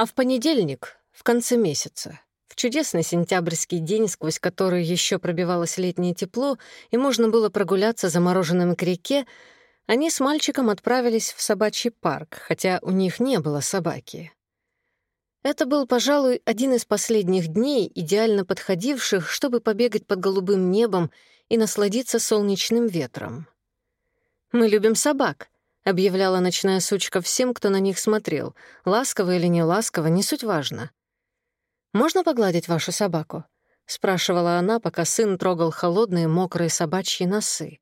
А в понедельник, в конце месяца, в чудесный сентябрьский день, сквозь который еще пробивалось летнее тепло, и можно было прогуляться замороженным к реке, они с мальчиком отправились в собачий парк, хотя у них не было собаки. Это был, пожалуй, один из последних дней, идеально подходивших, чтобы побегать под голубым небом и насладиться солнечным ветром. «Мы любим собак», — объявляла ночная сучка всем, кто на них смотрел. Ласково или не ласково, не суть важно. «Можно погладить вашу собаку?» — спрашивала она, пока сын трогал холодные мокрые собачьи носы.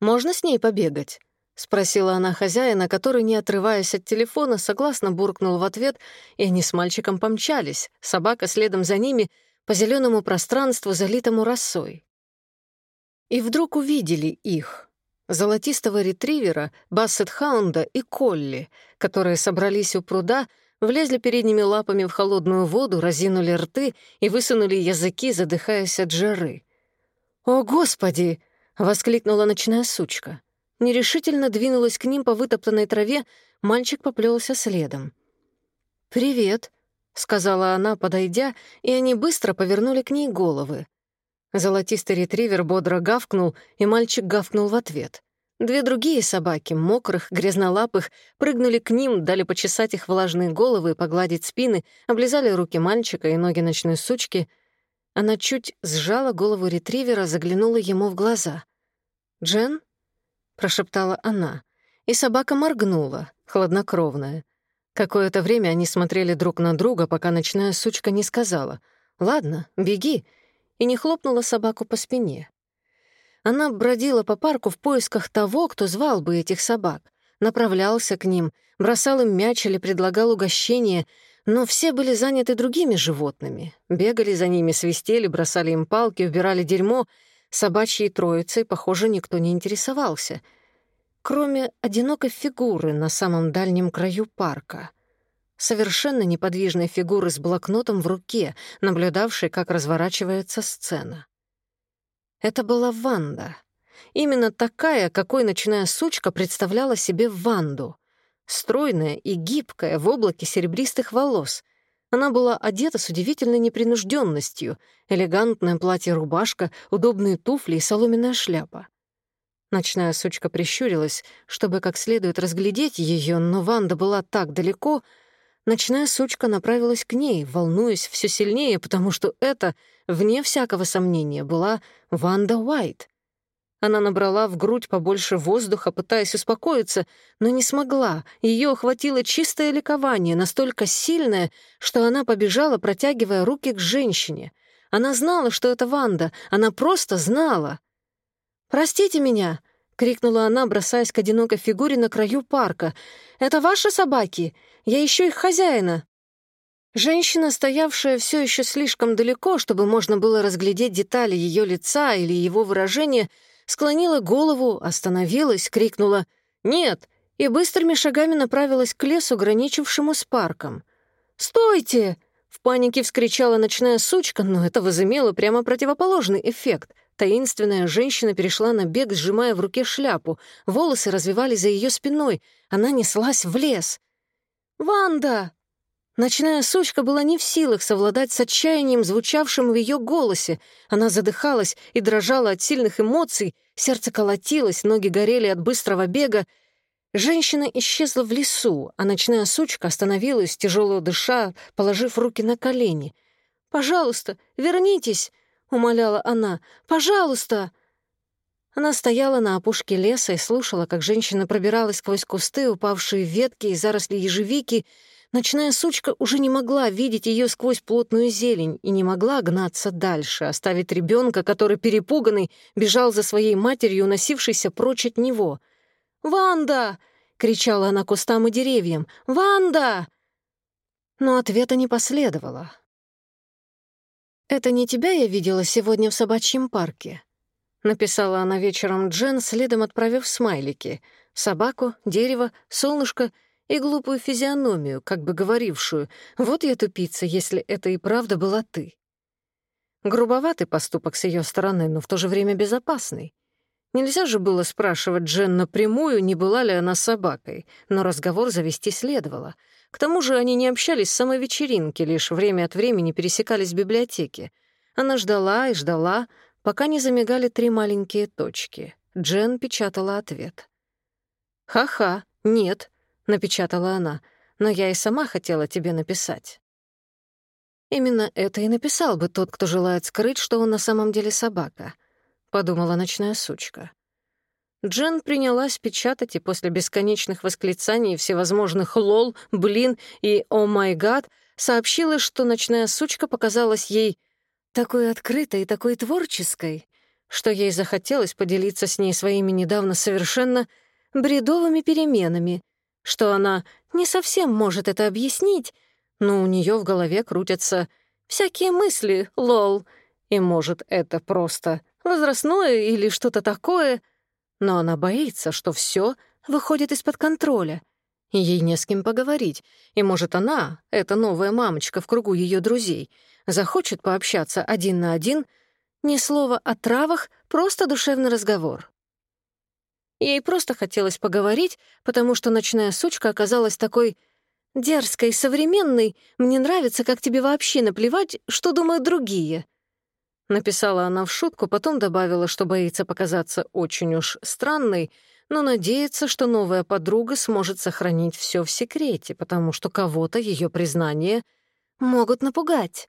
«Можно с ней побегать?» — спросила она хозяина, который, не отрываясь от телефона, согласно буркнул в ответ, и они с мальчиком помчались, собака следом за ними, по зеленому пространству, залитому росой. И вдруг увидели их — золотистого ретривера, бассет-хаунда и колли, которые собрались у пруда, влезли передними лапами в холодную воду, разинули рты и высунули языки, задыхаясь от жары. «О, Господи!» — воскликнула ночная сучка. Нерешительно двинулась к ним по вытоптанной траве, мальчик поплелся следом. «Привет», — сказала она, подойдя, и они быстро повернули к ней головы. Золотистый ретривер бодро гавкнул, и мальчик гавкнул в ответ. Две другие собаки, мокрых, грязнолапых, прыгнули к ним, дали почесать их влажные головы и погладить спины, облизали руки мальчика и ноги ночной сучки. Она чуть сжала голову ретривера, заглянула ему в глаза. «Джен?» — прошептала она. И собака моргнула, хладнокровная. Какое-то время они смотрели друг на друга, пока ночная сучка не сказала «Ладно, беги», и не хлопнула собаку по спине. Она бродила по парку в поисках того, кто звал бы этих собак, направлялся к ним, бросал им мяч или предлагал угощение, но все были заняты другими животными. Бегали за ними, свистели, бросали им палки, убирали дерьмо. Собачьей троицей, похоже, никто не интересовался. Кроме одинокой фигуры на самом дальнем краю парка — совершенно неподвижной фигуры с блокнотом в руке, наблюдавшей, как разворачивается сцена. Это была Ванда. Именно такая, какой ночная сучка представляла себе Ванду. Стройная и гибкая, в облаке серебристых волос. Она была одета с удивительной непринужденностью, элегантное платье-рубашка, удобные туфли и соломенная шляпа. Ночная сучка прищурилась, чтобы как следует разглядеть ее, но Ванда была так далеко, Ночная сучка направилась к ней, волнуясь все сильнее, потому что это, вне всякого сомнения, была Ванда Уайт. Она набрала в грудь побольше воздуха, пытаясь успокоиться, но не смогла. Ее охватило чистое ликование, настолько сильное, что она побежала, протягивая руки к женщине. Она знала, что это Ванда, она просто знала. «Простите меня», — крикнула она, бросаясь к одинокой фигуре на краю парка. «Это ваши собаки? Я ищу их хозяина». Женщина, стоявшая все еще слишком далеко, чтобы можно было разглядеть детали ее лица или его выражения, склонила голову, остановилась, крикнула «Нет!» и быстрыми шагами направилась к лесу, граничившему с парком. «Стойте!» — в панике вскричала ночная сучка, но это возымело прямо противоположный эффект. Таинственная женщина перешла на бег, сжимая в руке шляпу. Волосы развивались за ее спиной. Она неслась в лес. «Ванда!» Ночная сучка была не в силах совладать с отчаянием, звучавшим в ее голосе. Она задыхалась и дрожала от сильных эмоций, сердце колотилось, ноги горели от быстрого бега. Женщина исчезла в лесу, а ночная сучка остановилась, тяжело дыша, положив руки на колени. «Пожалуйста, вернитесь!» — умоляла она. «Пожалуйста!» Она стояла на опушке леса и слушала, как женщина пробиралась сквозь кусты, упавшие ветки и заросли ежевики. Ночная сучка уже не могла видеть ее сквозь плотную зелень и не могла гнаться дальше, оставить ребенка, который перепуганный бежал за своей матерью, уносившейся прочь от него. «Ванда!» — кричала она кустам и деревьям. «Ванда!» Но ответа не последовало. «Это не тебя я видела сегодня в собачьем парке?» Написала она вечером Джен, следом отправив смайлики. Собаку, дерево, солнышко и глупую физиономию, как бы говорившую «Вот я тупица, если это и правда была ты». Грубоватый поступок с ее стороны, но в то же время безопасный. Нельзя же было спрашивать Джен напрямую, не была ли она собакой, но разговор завести следовало. К тому же они не общались с самой вечеринки, лишь время от времени пересекались в библиотеке. Она ждала и ждала, пока не замигали три маленькие точки. Джен печатала ответ. «Ха-ха, нет», — напечатала она, — «но я и сама хотела тебе написать». Именно это и написал бы тот, кто желает скрыть, что он на самом деле собака, — подумала ночная сучка. Джен принялась печатать, и после бесконечных восклицаний всевозможных «лол», «блин» и «о май гад» сообщила, что ночная сучка показалась ей такой открытой и такой творческой, что ей захотелось поделиться с ней своими недавно совершенно бредовыми переменами, что она не совсем может это объяснить, но у нее в голове крутятся всякие мысли, лол, и, может, это просто возрастное или что-то такое — но она боится, что все выходит из-под контроля. Ей не с кем поговорить. И, может, она, эта новая мамочка в кругу ее друзей, захочет пообщаться один на один, ни слова о травах, просто душевный разговор. Ей просто хотелось поговорить, потому что ночная сучка оказалась такой дерзкой, современной. Мне нравится, как тебе вообще наплевать, что думают другие. Написала она в шутку, потом добавила, что боится показаться очень уж странной, но надеется, что новая подруга сможет сохранить все в секрете, потому что кого-то ее признания могут напугать.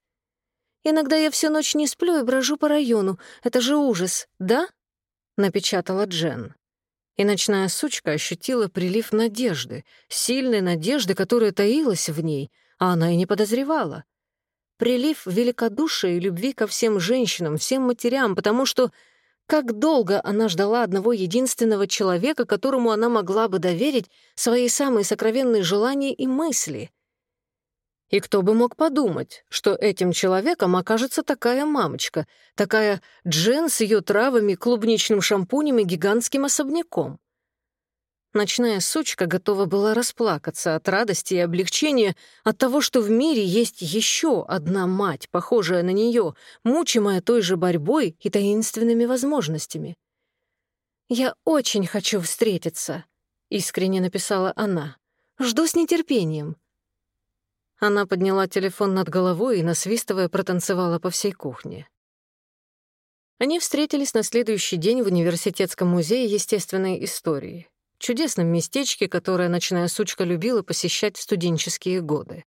«Иногда я всю ночь не сплю и брожу по району. Это же ужас, да?» — напечатала Джен. И ночная сучка ощутила прилив надежды, сильной надежды, которая таилась в ней, а она и не подозревала прилив великодушия и любви ко всем женщинам, всем матерям, потому что как долго она ждала одного единственного человека, которому она могла бы доверить свои самые сокровенные желания и мысли. И кто бы мог подумать, что этим человеком окажется такая мамочка, такая Джен с ее травами, клубничным шампунем и гигантским особняком. Ночная сучка готова была расплакаться от радости и облегчения от того, что в мире есть еще одна мать, похожая на нее, мучимая той же борьбой и таинственными возможностями. «Я очень хочу встретиться», — искренне написала она. «Жду с нетерпением». Она подняла телефон над головой и, насвистывая, протанцевала по всей кухне. Они встретились на следующий день в Университетском музее естественной истории чудесном местечке, которое ночная сучка любила посещать в студенческие годы.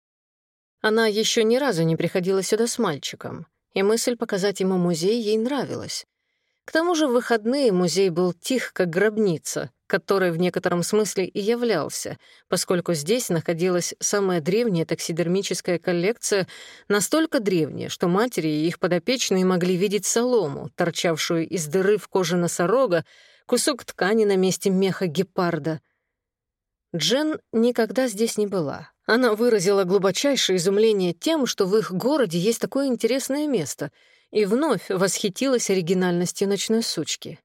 Она еще ни разу не приходила сюда с мальчиком, и мысль показать ему музей ей нравилась. К тому же в выходные музей был тих, как гробница, который в некотором смысле и являлся, поскольку здесь находилась самая древняя таксидермическая коллекция, настолько древняя, что матери и их подопечные могли видеть солому, торчавшую из дыры в коже носорога, кусок ткани на месте меха гепарда. Джен никогда здесь не была. Она выразила глубочайшее изумление тем, что в их городе есть такое интересное место, и вновь восхитилась оригинальностью ночной сучки.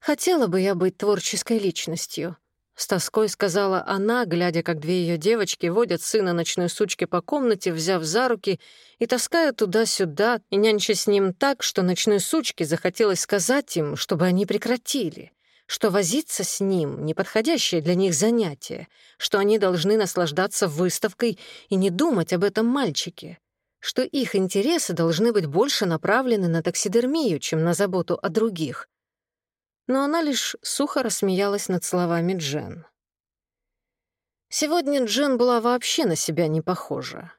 «Хотела бы я быть творческой личностью», с тоской сказала она, глядя, как две ее девочки водят сына ночной сучки по комнате, взяв за руки и таская туда-сюда, и нянча с ним так, что ночной сучке захотелось сказать им, чтобы они прекратили, что возиться с ним — неподходящее для них занятие, что они должны наслаждаться выставкой и не думать об этом мальчике, что их интересы должны быть больше направлены на таксидермию, чем на заботу о других — но она лишь сухо рассмеялась над словами Джен. Сегодня Джен была вообще на себя не похожа.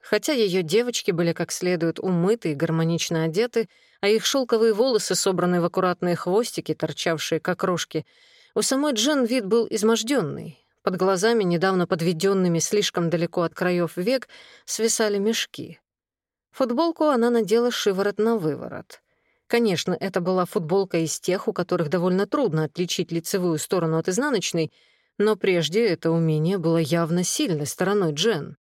Хотя ее девочки были как следует умыты и гармонично одеты, а их шелковые волосы, собранные в аккуратные хвостики, торчавшие как рожки, у самой Джен вид был изможденный. Под глазами, недавно подведенными слишком далеко от краев век, свисали мешки. Футболку она надела шиворот на выворот — Конечно, это была футболка из тех, у которых довольно трудно отличить лицевую сторону от изнаночной, но прежде это умение было явно сильной стороной Джен.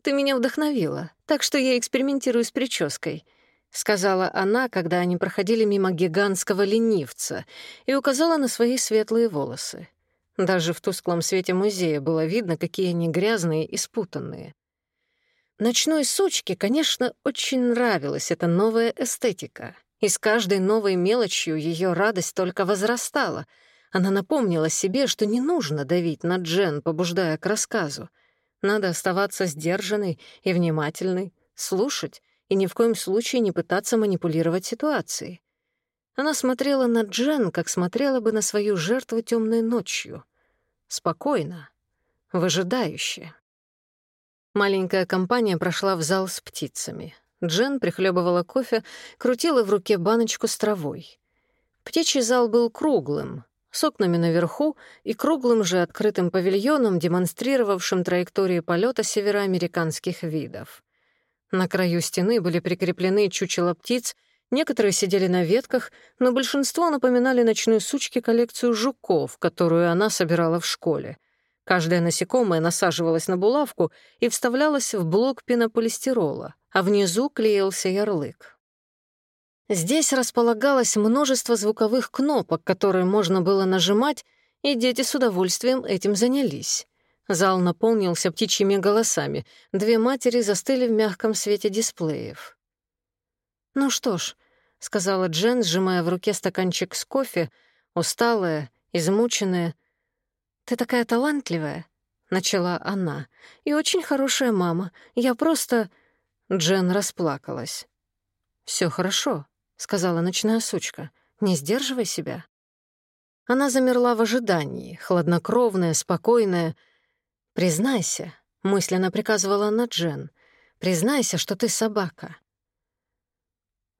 «Ты меня вдохновила, так что я экспериментирую с прической», — сказала она, когда они проходили мимо гигантского ленивца, и указала на свои светлые волосы. Даже в тусклом свете музея было видно, какие они грязные и спутанные. Ночной сучке, конечно, очень нравилась эта новая эстетика, и с каждой новой мелочью ее радость только возрастала. Она напомнила себе, что не нужно давить на Джен, побуждая к рассказу. Надо оставаться сдержанной и внимательной, слушать и ни в коем случае не пытаться манипулировать ситуацией. Она смотрела на Джен, как смотрела бы на свою жертву темной ночью. Спокойно, выжидающе. Маленькая компания прошла в зал с птицами. Джен прихлебывала кофе, крутила в руке баночку с травой. Птичий зал был круглым, с окнами наверху и круглым же открытым павильоном, демонстрировавшим траектории полета североамериканских видов. На краю стены были прикреплены чучела птиц, некоторые сидели на ветках, но большинство напоминали ночные сучки коллекцию жуков, которую она собирала в школе. Каждое насекомое насаживалось на булавку и вставлялось в блок пенополистирола, а внизу клеился ярлык. Здесь располагалось множество звуковых кнопок, которые можно было нажимать, и дети с удовольствием этим занялись. Зал наполнился птичьими голосами. Две матери застыли в мягком свете дисплеев. «Ну что ж», — сказала Джен, сжимая в руке стаканчик с кофе, усталая, измученная. «Ты такая талантливая», — начала она, — «и очень хорошая мама. Я просто...» Джен расплакалась. Все хорошо», сказала ночная сучка. «Не сдерживай себя». Она замерла в ожидании, хладнокровная, спокойная. «Признайся», — мысленно приказывала она Джен, «признайся, что ты собака».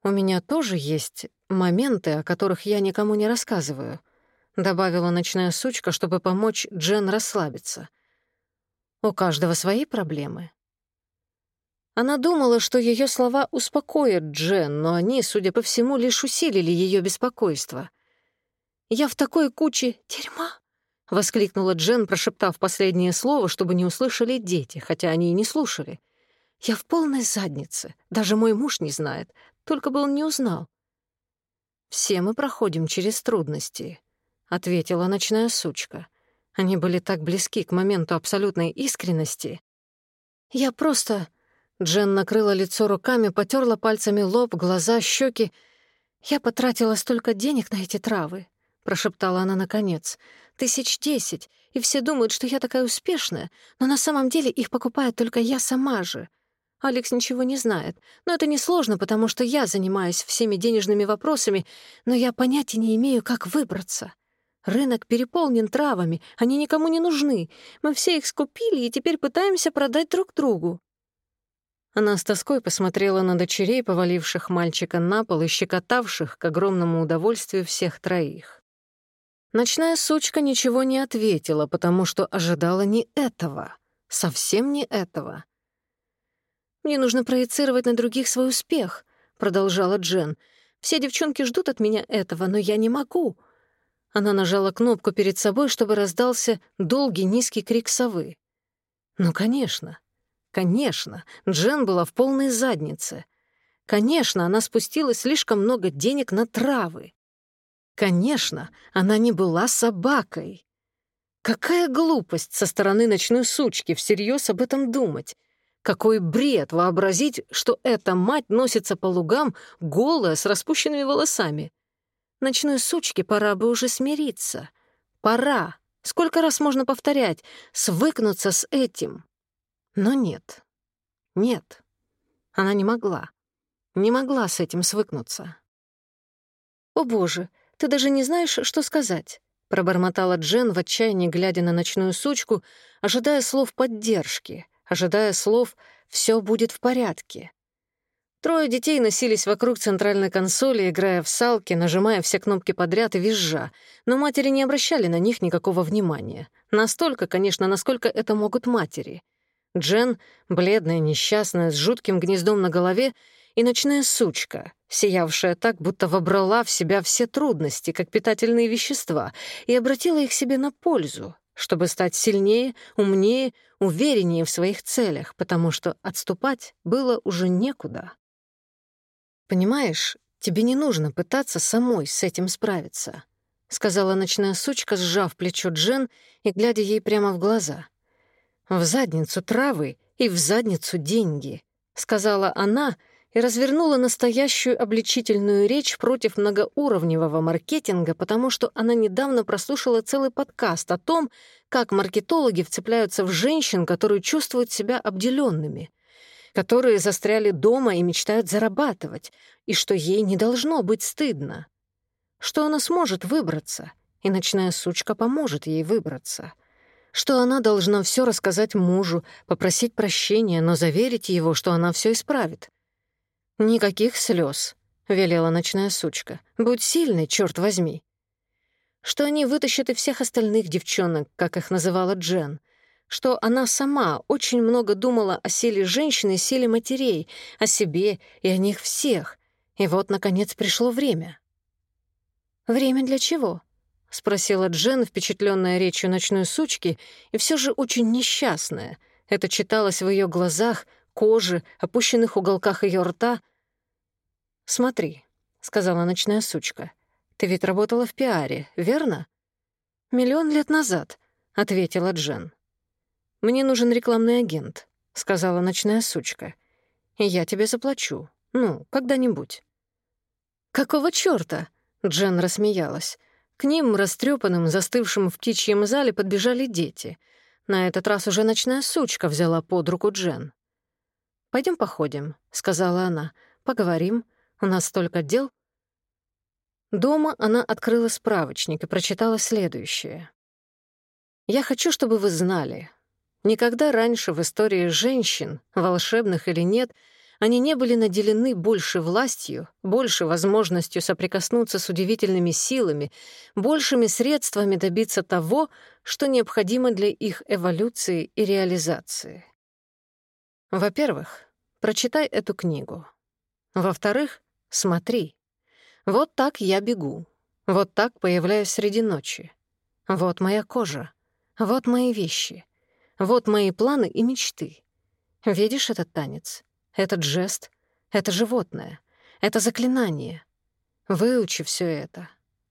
«У меня тоже есть моменты, о которых я никому не рассказываю», — добавила ночная сучка, чтобы помочь Джен расслабиться. «У каждого свои проблемы. Она думала, что ее слова успокоят Джен, но они, судя по всему, лишь усилили ее беспокойство. «Я в такой куче дерьма!» — воскликнула Джен, прошептав последнее слово, чтобы не услышали дети, хотя они и не слушали. «Я в полной заднице. Даже мой муж не знает. Только бы он не узнал». «Все мы проходим через трудности», — ответила ночная сучка. Они были так близки к моменту абсолютной искренности. «Я просто...» Джен накрыла лицо руками, потерла пальцами лоб, глаза, щеки. «Я потратила столько денег на эти травы», — прошептала она наконец. «Тысяч десять, и все думают, что я такая успешная, но на самом деле их покупает только я сама же. Алекс ничего не знает, но это несложно, потому что я занимаюсь всеми денежными вопросами, но я понятия не имею, как выбраться. Рынок переполнен травами, они никому не нужны. Мы все их скупили и теперь пытаемся продать друг другу. Она с тоской посмотрела на дочерей, поваливших мальчика на пол и щекотавших к огромному удовольствию всех троих. Ночная сучка ничего не ответила, потому что ожидала не этого, совсем не этого. «Мне нужно проецировать на других свой успех», — продолжала Джен. «Все девчонки ждут от меня этого, но я не могу». Она нажала кнопку перед собой, чтобы раздался долгий низкий крик совы. «Ну, конечно, Конечно, Джен была в полной заднице. Конечно, она спустила слишком много денег на травы. Конечно, она не была собакой. Какая глупость со стороны ночной сучки всерьез об этом думать. Какой бред вообразить, что эта мать носится по лугам голая, с распущенными волосами. Ночной сучке пора бы уже смириться. Пора. Сколько раз можно повторять? Свыкнуться с этим. Но нет. Нет. Она не могла. Не могла с этим свыкнуться. «О, боже, ты даже не знаешь, что сказать», — пробормотала Джен в отчаянии, глядя на ночную сучку, ожидая слов поддержки, ожидая слов «все будет в порядке». Трое детей носились вокруг центральной консоли, играя в салки, нажимая все кнопки подряд и визжа, но матери не обращали на них никакого внимания. Настолько, конечно, насколько это могут матери. Джен, бледная, несчастная, с жутким гнездом на голове, и ночная сучка, сиявшая так, будто вобрала в себя все трудности, как питательные вещества, и обратила их себе на пользу, чтобы стать сильнее, умнее, увереннее в своих целях, потому что отступать было уже некуда. «Понимаешь, тебе не нужно пытаться самой с этим справиться», — сказала ночная сучка, сжав плечо Джен и глядя ей прямо в глаза — «В задницу травы и в задницу деньги», — сказала она и развернула настоящую обличительную речь против многоуровневого маркетинга, потому что она недавно прослушала целый подкаст о том, как маркетологи вцепляются в женщин, которые чувствуют себя обделенными, которые застряли дома и мечтают зарабатывать, и что ей не должно быть стыдно. Что она сможет выбраться, и ночная сучка поможет ей выбраться. Что она должна все рассказать мужу, попросить прощения, но заверить его, что она все исправит. «Никаких слез, велела ночная сучка. «Будь сильной, черт возьми» что они вытащат и всех остальных девчонок, как их называла Джен, что она сама очень много думала о силе женщины и силе матерей, о себе и о них всех. И вот, наконец, пришло время. «Время для чего?» — спросила Джен, впечатленная речью ночной сучки, и все же очень несчастная. Это читалось в ее глазах, коже, опущенных уголках ее рта. «Смотри», — сказала ночная сучка, — ты ведь работала в пиаре, верно?» «Миллион лет назад», — ответила Джен. «Мне нужен рекламный агент», — сказала ночная сучка. «И я тебе заплачу. Ну, когда-нибудь». «Какого чёрта?» — Джен рассмеялась. К ним, растрепанным, застывшим в птичьем зале, подбежали дети. На этот раз уже ночная сучка взяла под руку Джен. Пойдем походим», — сказала она. «Поговорим. У нас столько дел». Дома она открыла справочник и прочитала следующее. «Я хочу, чтобы вы знали, никогда раньше в истории женщин, волшебных или нет, они не были наделены больше властью, больше возможностью соприкоснуться с удивительными силами, большими средствами добиться того, что необходимо для их эволюции и реализации. Во-первых, прочитай эту книгу. Во-вторых, смотри. Вот так я бегу. Вот так появляюсь среди ночи. Вот моя кожа. Вот мои вещи. Вот мои планы и мечты. Видишь этот танец? Этот жест? Это животное. Это заклинание. Выучи все это.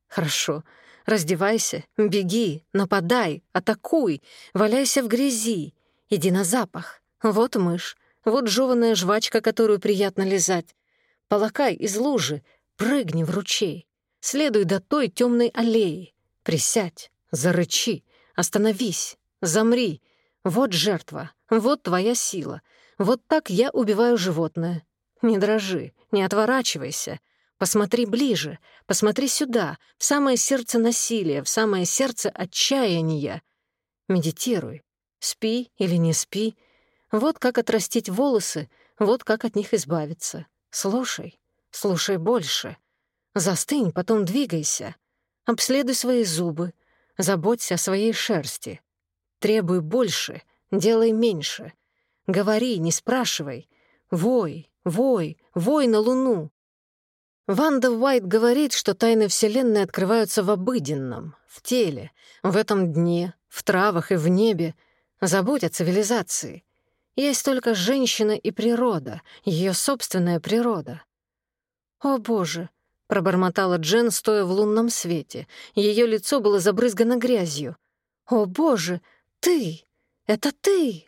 Хорошо. Раздевайся, беги, нападай, атакуй, валяйся в грязи. Иди на запах. Вот мышь, вот жеванная жвачка, которую приятно лизать. Полакай из лужи, Прыгни в ручей, следуй до той темной аллеи. Присядь, зарычи, остановись, замри. Вот жертва, вот твоя сила. Вот так я убиваю животное. Не дрожи, не отворачивайся. Посмотри ближе, посмотри сюда, в самое сердце насилия, в самое сердце отчаяния. Медитируй. Спи или не спи. Вот как отрастить волосы, вот как от них избавиться. Слушай, Слушай больше. Застынь, потом двигайся. Обследуй свои зубы. Заботься о своей шерсти. Требуй больше, делай меньше. Говори, не спрашивай. Вой, вой, вой на луну. Ванда Уайт говорит, что тайны Вселенной открываются в обыденном, в теле, в этом дне, в травах и в небе. Забудь о цивилизации. Есть только женщина и природа, ее собственная природа. «О, боже!» — пробормотала Джен, стоя в лунном свете. Ее лицо было забрызгано грязью. «О, боже! Ты! Это ты!»